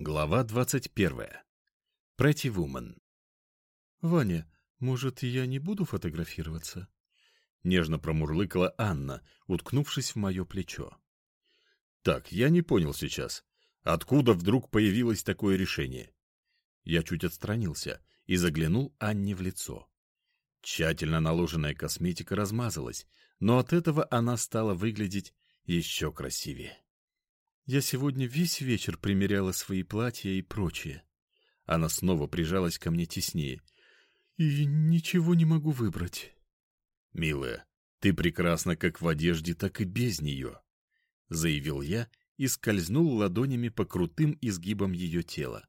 Глава 21. Pretty Woman. «Ваня, может, я не буду фотографироваться?» Нежно промурлыкала Анна, уткнувшись в мое плечо. «Так, я не понял сейчас. Откуда вдруг появилось такое решение?» Я чуть отстранился и заглянул Анне в лицо. Тщательно наложенная косметика размазалась, но от этого она стала выглядеть еще красивее. Я сегодня весь вечер примеряла свои платья и прочее. Она снова прижалась ко мне теснее. И ничего не могу выбрать. «Милая, ты прекрасна как в одежде, так и без нее», — заявил я и скользнул ладонями по крутым изгибам ее тела.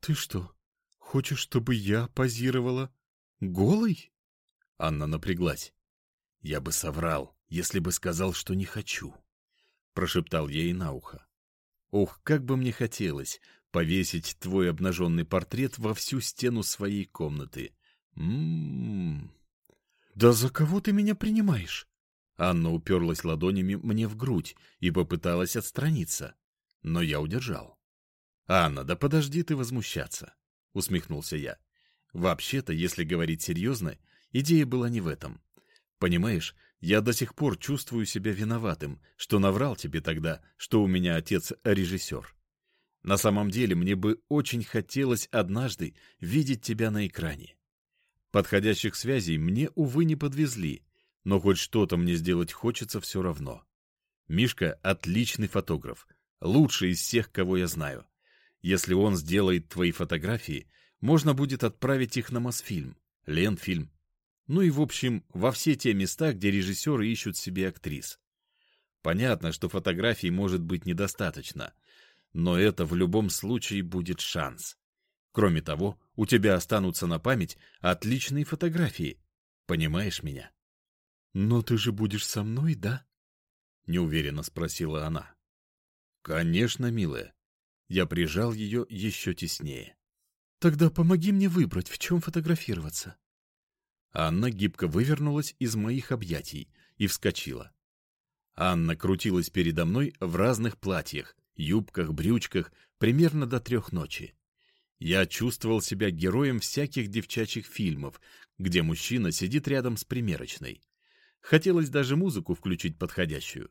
«Ты что, хочешь, чтобы я позировала голой?» Анна напряглась. «Я бы соврал, если бы сказал, что не хочу» прошептал ей на ухо. Ох, как бы мне хотелось повесить твой обнаженный портрет во всю стену своей комнаты. М-м-м. Да за кого ты меня принимаешь? Анна уперлась ладонями мне в грудь и попыталась отстраниться, но я удержал. «Анна, да подожди ты возмущаться», — усмехнулся я. «Вообще-то, если говорить серьезно, идея была не в этом. Понимаешь, я до сих пор чувствую себя виноватым, что наврал тебе тогда, что у меня отец режиссер. На самом деле мне бы очень хотелось однажды видеть тебя на экране. Подходящих связей мне, увы, не подвезли, но хоть что-то мне сделать хочется все равно. Мишка — отличный фотограф, лучший из всех, кого я знаю. Если он сделает твои фотографии, можно будет отправить их на Мосфильм, Ленфильм ну и, в общем, во все те места, где режиссеры ищут себе актрис. Понятно, что фотографий может быть недостаточно, но это в любом случае будет шанс. Кроме того, у тебя останутся на память отличные фотографии. Понимаешь меня? «Но ты же будешь со мной, да?» — неуверенно спросила она. «Конечно, милая». Я прижал ее еще теснее. «Тогда помоги мне выбрать, в чем фотографироваться». Анна гибко вывернулась из моих объятий и вскочила. Анна крутилась передо мной в разных платьях, юбках, брючках, примерно до трех ночи. Я чувствовал себя героем всяких девчачьих фильмов, где мужчина сидит рядом с примерочной. Хотелось даже музыку включить подходящую.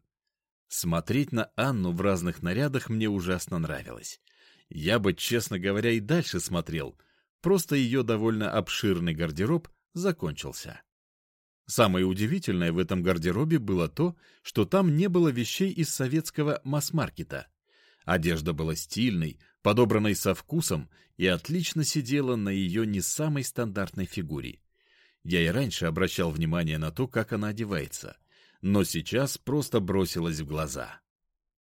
Смотреть на Анну в разных нарядах мне ужасно нравилось. Я бы, честно говоря, и дальше смотрел, просто ее довольно обширный гардероб закончился. Самое удивительное в этом гардеробе было то, что там не было вещей из советского масс-маркета. Одежда была стильной, подобранной со вкусом и отлично сидела на ее не самой стандартной фигуре. Я и раньше обращал внимание на то, как она одевается, но сейчас просто бросилась в глаза.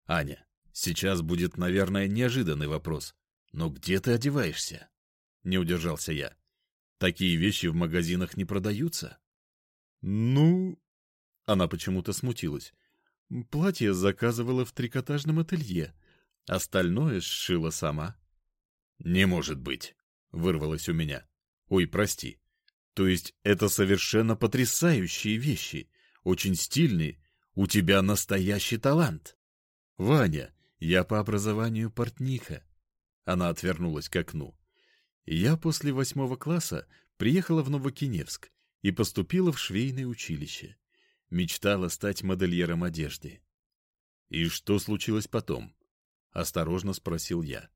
«Аня, сейчас будет, наверное, неожиданный вопрос, но где ты одеваешься?» Не удержался я. Такие вещи в магазинах не продаются. Ну... Она почему-то смутилась. Платье заказывала в трикотажном ателье. Остальное сшила сама. «Не может быть!» — вырвалось у меня. «Ой, прости. То есть это совершенно потрясающие вещи, очень стильные. У тебя настоящий талант!» «Ваня, я по образованию портниха». Она отвернулась к окну. Я после восьмого класса приехала в Новокиневск и поступила в швейное училище. Мечтала стать модельером одежды. «И что случилось потом?» — осторожно спросил я.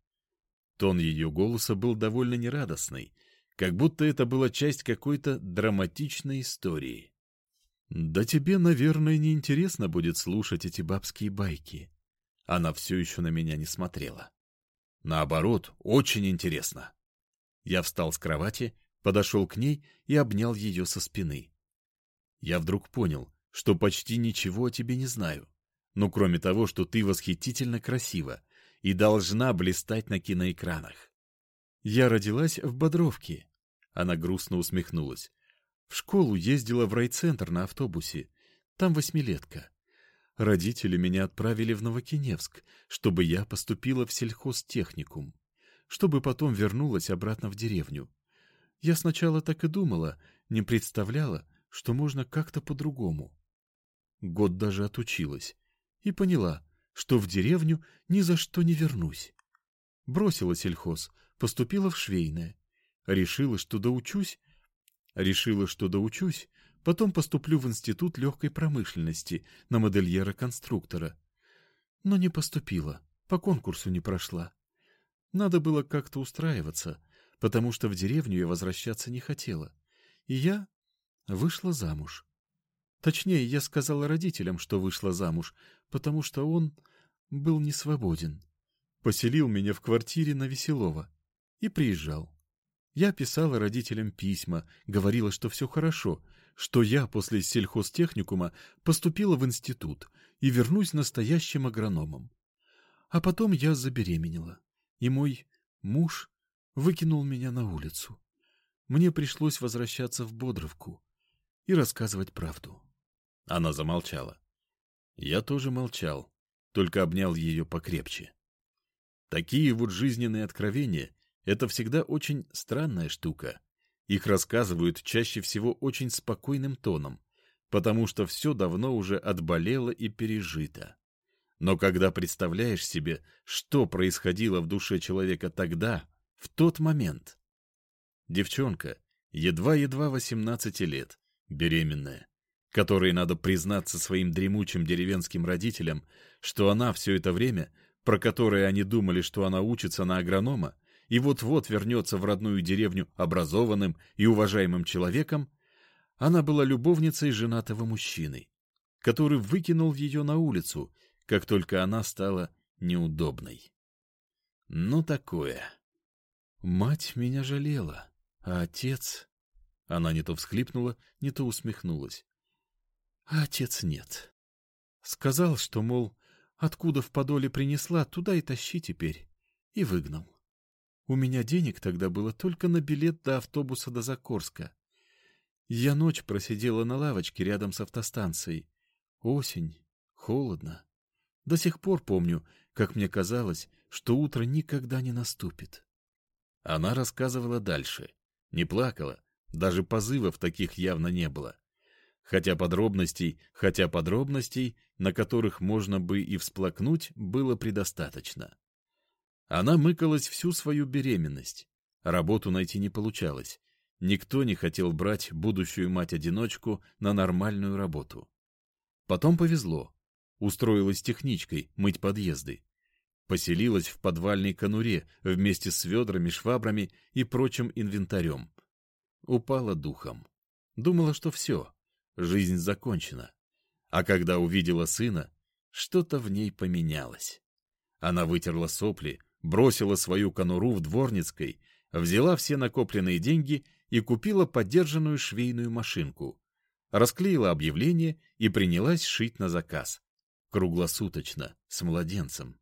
Тон ее голоса был довольно нерадостный, как будто это была часть какой-то драматичной истории. «Да тебе, наверное, не интересно будет слушать эти бабские байки». Она все еще на меня не смотрела. «Наоборот, очень интересно», я встал с кровати, подошел к ней и обнял ее со спины. Я вдруг понял, что почти ничего о тебе не знаю. Ну, кроме того, что ты восхитительно красива и должна блистать на киноэкранах. Я родилась в Бодровке. Она грустно усмехнулась. В школу ездила в райцентр на автобусе. Там восьмилетка. Родители меня отправили в Новокиневск, чтобы я поступила в сельхозтехникум чтобы потом вернулась обратно в деревню. Я сначала так и думала, не представляла, что можно как-то по-другому. Год даже отучилась и поняла, что в деревню ни за что не вернусь. Бросила сельхоз, поступила в швейное. Решила, что доучусь. Решила, что доучусь, потом поступлю в Институт легкой промышленности на модельера-конструктора. Но не поступила, по конкурсу не прошла. Надо было как-то устраиваться, потому что в деревню я возвращаться не хотела. И я вышла замуж. Точнее, я сказала родителям, что вышла замуж, потому что он был не свободен. Поселил меня в квартире на Веселова и приезжал. Я писала родителям письма, говорила, что все хорошо, что я после сельхозтехникума поступила в институт и вернусь настоящим агрономом. А потом я забеременела, и мой муж выкинул меня на улицу. Мне пришлось возвращаться в Бодровку и рассказывать правду. Она замолчала. Я тоже молчал, только обнял ее покрепче. Такие вот жизненные откровения — это всегда очень странная штука. Их рассказывают чаще всего очень спокойным тоном, потому что все давно уже отболело и пережито. Но когда представляешь себе, что происходило в душе человека тогда, в тот момент. Девчонка, едва-едва 18 лет, беременная, которой надо признаться своим дремучим деревенским родителям, что она все это время, про которое они думали, что она учится на агронома, и вот-вот вернется в родную деревню образованным и уважаемым человеком, она была любовницей женатого мужчины, который выкинул ее на улицу, как только она стала неудобной. Ну, такое. Мать меня жалела, а отец... Она не то всхлипнула, не то усмехнулась. А отец нет. Сказал, что, мол, откуда в подоле принесла, туда и тащи теперь. И выгнал. У меня денег тогда было только на билет до автобуса до Закорска. Я ночь просидела на лавочке рядом с автостанцией. Осень, холодно. До сих пор помню, как мне казалось, что утро никогда не наступит. Она рассказывала дальше. Не плакала, даже позывов таких явно не было. Хотя подробностей, хотя подробностей, на которых можно бы и всплакнуть, было предостаточно. Она мыкалась всю свою беременность. Работу найти не получалось. Никто не хотел брать будущую мать-одиночку на нормальную работу. Потом повезло. Устроилась техничкой мыть подъезды. Поселилась в подвальной конуре вместе с ведрами, швабрами и прочим инвентарем. Упала духом. Думала, что все, жизнь закончена. А когда увидела сына, что-то в ней поменялось. Она вытерла сопли, бросила свою конуру в дворницкой, взяла все накопленные деньги и купила подержанную швейную машинку. Расклеила объявление и принялась шить на заказ. Круглосуточно, с младенцем.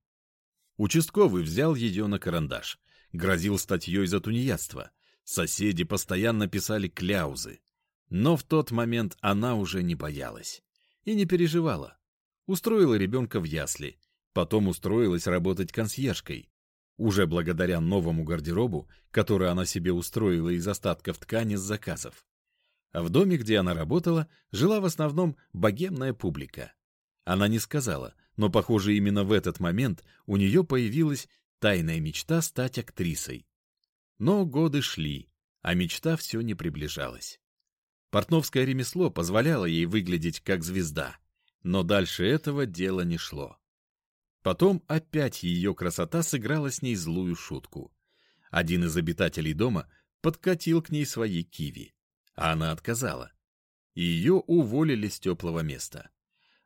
Участковый взял ее на карандаш. Грозил статьей за тунеядство. Соседи постоянно писали кляузы. Но в тот момент она уже не боялась. И не переживала. Устроила ребенка в ясли. Потом устроилась работать консьержкой. Уже благодаря новому гардеробу, который она себе устроила из остатков ткани с заказов. А в доме, где она работала, жила в основном богемная публика. Она не сказала, но, похоже, именно в этот момент у нее появилась тайная мечта стать актрисой. Но годы шли, а мечта все не приближалась. Портновское ремесло позволяло ей выглядеть как звезда, но дальше этого дела не шло. Потом опять ее красота сыграла с ней злую шутку. Один из обитателей дома подкатил к ней свои киви, а она отказала. Ее уволили с теплого места.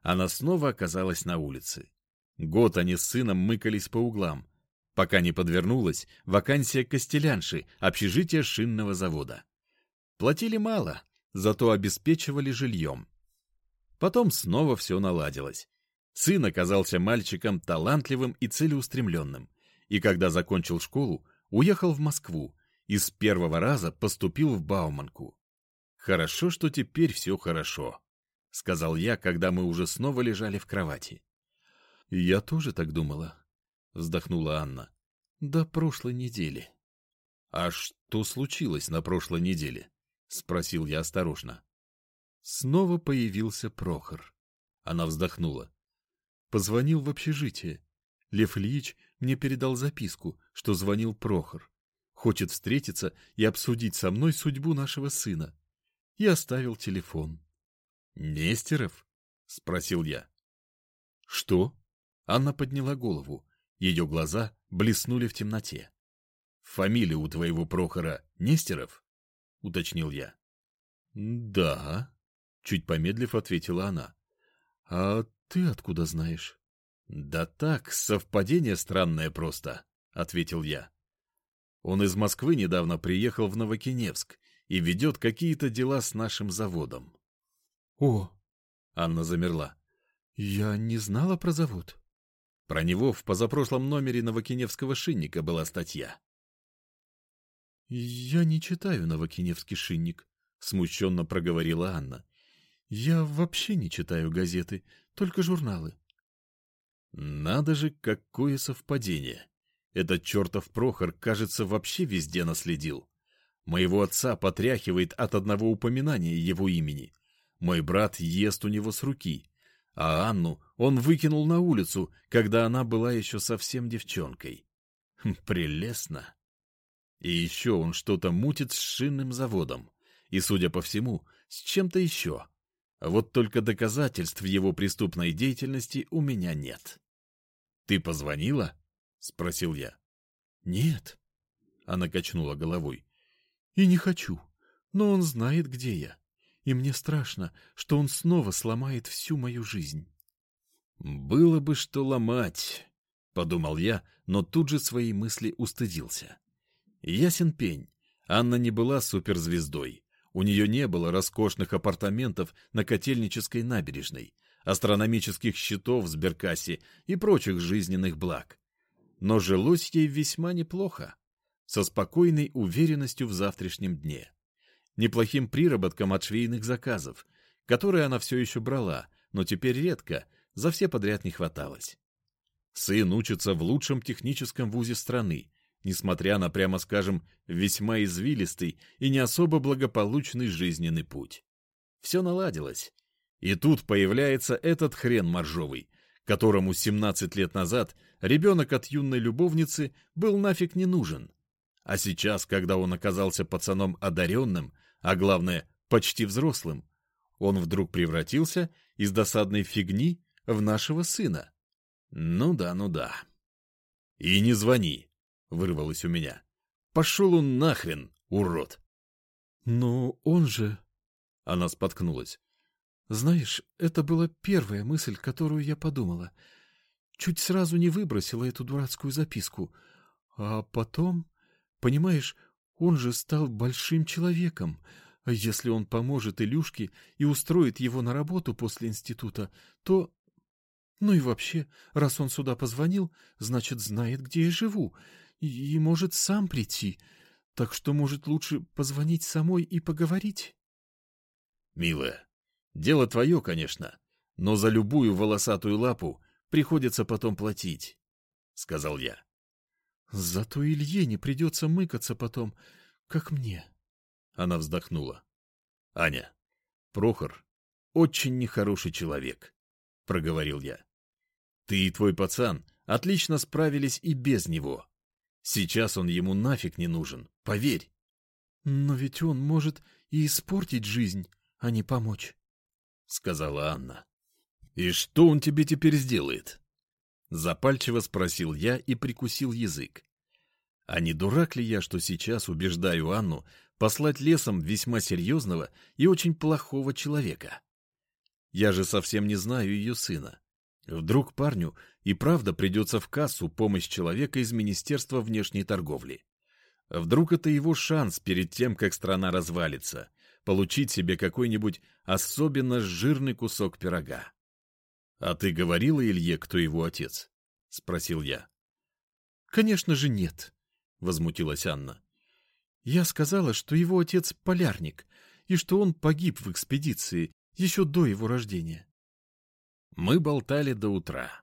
Она снова оказалась на улице. Год они с сыном мыкались по углам, пока не подвернулась вакансия костелянши общежития шинного завода. Платили мало, зато обеспечивали жильем. Потом снова все наладилось. Сын оказался мальчиком талантливым и целеустремленным, и когда закончил школу, уехал в Москву и с первого раза поступил в Бауманку. Хорошо, что теперь все хорошо. — сказал я, когда мы уже снова лежали в кровати. — Я тоже так думала, — вздохнула Анна. — До прошлой недели. — А что случилось на прошлой неделе? — спросил я осторожно. Снова появился Прохор. Она вздохнула. Позвонил в общежитие. Лев Ильич мне передал записку, что звонил Прохор. Хочет встретиться и обсудить со мной судьбу нашего сына. И оставил телефон. «Нестеров?» — спросил я. «Что?» Анна подняла голову. Ее глаза блеснули в темноте. «Фамилия у твоего Прохора Нестеров?» — уточнил я. «Да», — чуть помедлив ответила она. «А ты откуда знаешь?» «Да так, совпадение странное просто», — ответил я. «Он из Москвы недавно приехал в Новокиневск и ведет какие-то дела с нашим заводом». «О!» — Анна замерла. «Я не знала про завод». Про него в позапрошлом номере Новокиневского шинника была статья. «Я не читаю Новокиневский шинник», — смущенно проговорила Анна. «Я вообще не читаю газеты, только журналы». Надо же, какое совпадение. Этот чертов Прохор, кажется, вообще везде наследил. Моего отца потряхивает от одного упоминания его имени. Мой брат ест у него с руки. А Анну он выкинул на улицу, когда она была еще совсем девчонкой. Хм, прелестно. И еще он что-то мутит с шинным заводом. И, судя по всему, с чем-то еще. Вот только доказательств его преступной деятельности у меня нет. «Ты позвонила?» — спросил я. «Нет», — она качнула головой. «И не хочу, но он знает, где я, и мне страшно, что он снова сломает всю мою жизнь». «Было бы что ломать», — подумал я, но тут же свои мысли устыдился. Ясен пень, Анна не была суперзвездой. У нее не было роскошных апартаментов на Котельнической набережной — астрономических счетов в сберкассе и прочих жизненных благ. Но жилось ей весьма неплохо, со спокойной уверенностью в завтрашнем дне, неплохим приработком от швейных заказов, которые она все еще брала, но теперь редко, за все подряд не хваталось. Сын учится в лучшем техническом вузе страны, несмотря на, прямо скажем, весьма извилистый и не особо благополучный жизненный путь. Все наладилось, и тут появляется этот хрен моржовый, которому 17 лет назад ребенок от юной любовницы был нафиг не нужен. А сейчас, когда он оказался пацаном одаренным, а главное, почти взрослым, он вдруг превратился из досадной фигни в нашего сына. Ну да, ну да. «И не звони», — вырвалось у меня. «Пошел он нахрен, урод!» «Но он же...» Она споткнулась. Знаешь, это была первая мысль, которую я подумала. Чуть сразу не выбросила эту дурацкую записку. А потом, понимаешь, он же стал большим человеком. А если он поможет Илюшке и устроит его на работу после института, то... Ну и вообще, раз он сюда позвонил, значит, знает, где я живу, и, и может сам прийти. Так что, может, лучше позвонить самой и поговорить? Милая, Дело твое, конечно, но за любую волосатую лапу приходится потом платить, — сказал я. — Зато Илье не придется мыкаться потом, как мне. Она вздохнула. — Аня, Прохор очень нехороший человек, — проговорил я. Ты и твой пацан отлично справились и без него. Сейчас он ему нафиг не нужен, поверь. — Но ведь он может и испортить жизнь, а не помочь. — сказала Анна. «И что он тебе теперь сделает?» Запальчиво спросил я и прикусил язык. А не дурак ли я, что сейчас убеждаю Анну послать лесом весьма серьезного и очень плохого человека? Я же совсем не знаю ее сына. Вдруг парню и правда придется в кассу помощь человека из Министерства внешней торговли. Вдруг это его шанс перед тем, как страна развалится, получить себе какой-нибудь особенно жирный кусок пирога. — А ты говорила Илье, кто его отец? — спросил я. — Конечно же нет, — возмутилась Анна. — Я сказала, что его отец полярник, и что он погиб в экспедиции еще до его рождения. Мы болтали до утра.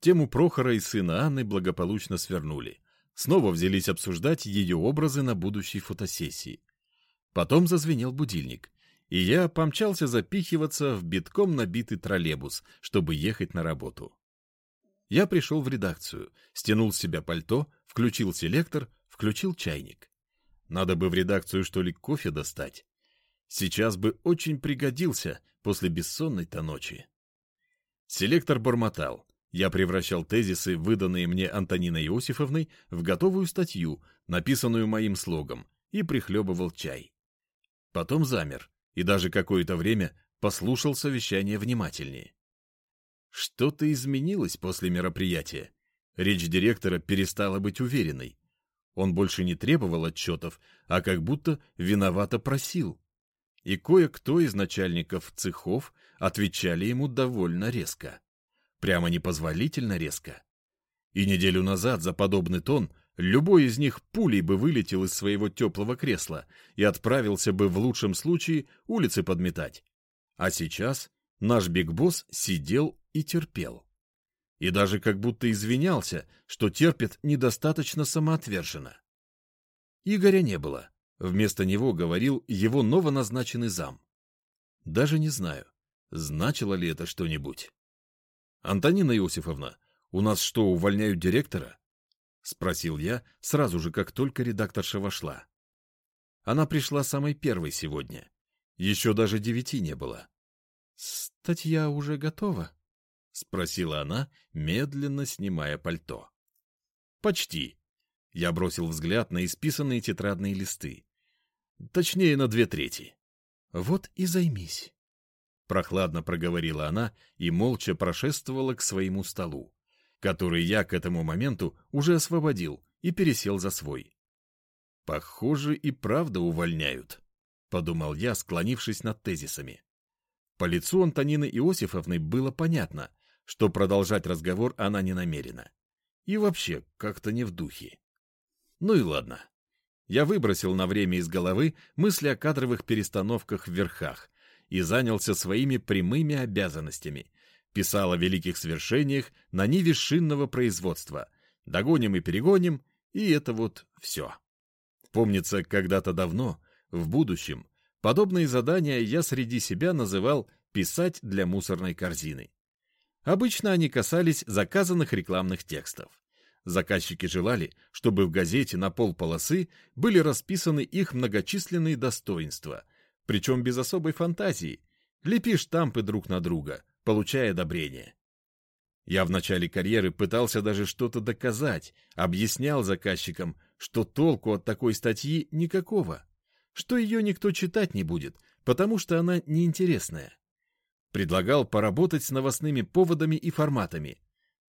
Тему Прохора и сына Анны благополучно свернули. Снова взялись обсуждать ее образы на будущей фотосессии. Потом зазвенел будильник, и я помчался запихиваться в битком набитый троллейбус, чтобы ехать на работу. Я пришел в редакцию, стянул с себя пальто, включил селектор, включил чайник. Надо бы в редакцию, что ли, кофе достать. Сейчас бы очень пригодился после бессонной-то ночи. Селектор бормотал. Я превращал тезисы, выданные мне Антониной Иосифовной, в готовую статью, написанную моим слогом, и прихлебывал чай. Потом замер, и даже какое-то время послушал совещание внимательнее. Что-то изменилось после мероприятия. Речь директора перестала быть уверенной. Он больше не требовал отчетов, а как будто виновато просил. И кое-кто из начальников цехов отвечали ему довольно резко. Прямо непозволительно резко. И неделю назад за подобный тон любой из них пулей бы вылетел из своего теплого кресла и отправился бы в лучшем случае улицы подметать. А сейчас наш бигбосс сидел и терпел. И даже как будто извинялся, что терпит недостаточно самоотверженно. Игоря не было. Вместо него говорил его новоназначенный зам. Даже не знаю, значило ли это что-нибудь. «Антонина Иосифовна, у нас что, увольняют директора?» — спросил я сразу же, как только редакторша вошла. Она пришла самой первой сегодня. Еще даже девяти не было. «Статья уже готова?» — спросила она, медленно снимая пальто. «Почти». Я бросил взгляд на исписанные тетрадные листы. Точнее, на две трети. «Вот и займись». Прохладно проговорила она и молча прошествовала к своему столу, который я к этому моменту уже освободил и пересел за свой. «Похоже, и правда увольняют», — подумал я, склонившись над тезисами. По лицу Антонины Иосифовны было понятно, что продолжать разговор она не намерена. И вообще, как-то не в духе. Ну и ладно. Я выбросил на время из головы мысли о кадровых перестановках в верхах и занялся своими прямыми обязанностями. Писал о великих свершениях на ниве шинного производства. Догоним и перегоним, и это вот все. Помнится, когда-то давно, в будущем, подобные задания я среди себя называл «писать для мусорной корзины». Обычно они касались заказанных рекламных текстов. Заказчики желали, чтобы в газете на полполосы были расписаны их многочисленные достоинства – причем без особой фантазии. Лепи штампы друг на друга, получая одобрение. Я в начале карьеры пытался даже что-то доказать, объяснял заказчикам, что толку от такой статьи никакого, что ее никто читать не будет, потому что она неинтересная. Предлагал поработать с новостными поводами и форматами,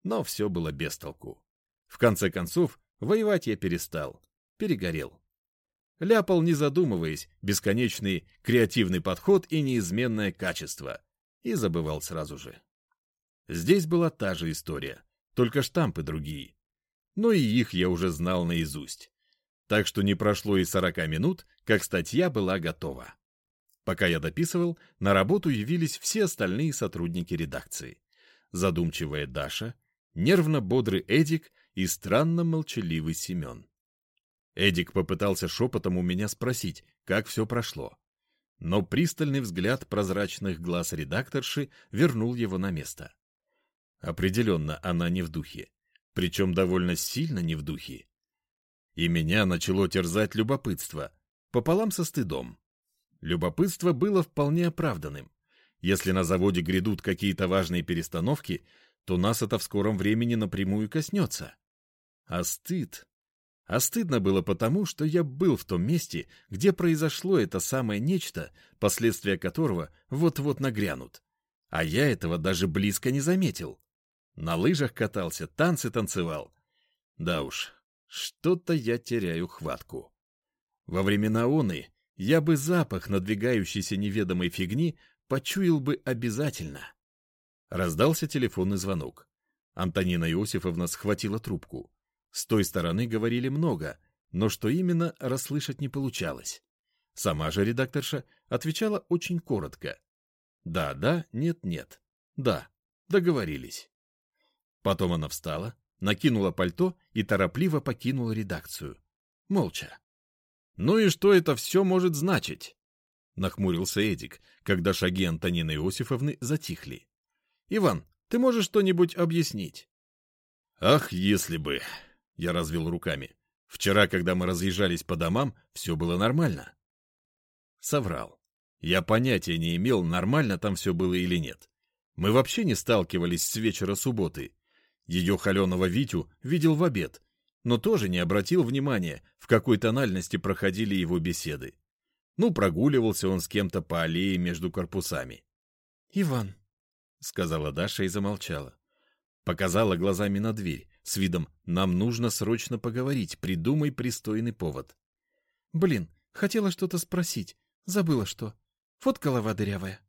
но все было без толку. В конце концов, воевать я перестал, перегорел ляпал, не задумываясь, бесконечный креативный подход и неизменное качество, и забывал сразу же. Здесь была та же история, только штампы другие. Но и их я уже знал наизусть. Так что не прошло и сорока минут, как статья была готова. Пока я дописывал, на работу явились все остальные сотрудники редакции. Задумчивая Даша, нервно-бодрый Эдик и странно молчаливый Семен. Эдик попытался шепотом у меня спросить, как все прошло. Но пристальный взгляд прозрачных глаз редакторши вернул его на место. Определенно, она не в духе. Причем довольно сильно не в духе. И меня начало терзать любопытство, пополам со стыдом. Любопытство было вполне оправданным. Если на заводе грядут какие-то важные перестановки, то нас это в скором времени напрямую коснется. А стыд... А стыдно было потому, что я был в том месте, где произошло это самое нечто, последствия которого вот-вот нагрянут. А я этого даже близко не заметил. На лыжах катался, танцы танцевал. Да уж, что-то я теряю хватку. Во времена оны я бы запах надвигающейся неведомой фигни почуял бы обязательно. Раздался телефонный звонок. Антонина Иосифовна схватила трубку. С той стороны говорили много, но что именно, расслышать не получалось. Сама же редакторша отвечала очень коротко. «Да, да, нет, нет. Да, договорились». Потом она встала, накинула пальто и торопливо покинула редакцию. Молча. «Ну и что это все может значить?» — нахмурился Эдик, когда шаги Антонины Иосифовны затихли. «Иван, ты можешь что-нибудь объяснить?» Ах, если бы... Я развел руками. Вчера, когда мы разъезжались по домам, все было нормально. Соврал. Я понятия не имел, нормально там все было или нет. Мы вообще не сталкивались с вечера субботы. Ее холеного Витю видел в обед, но тоже не обратил внимания, в какой тональности проходили его беседы. Ну, прогуливался он с кем-то по аллее между корпусами. «Иван», — сказала Даша и замолчала. Показала глазами на дверь, с видом «нам нужно срочно поговорить, придумай пристойный повод». «Блин, хотела что-то спросить, забыла что. Вот голова дырявая».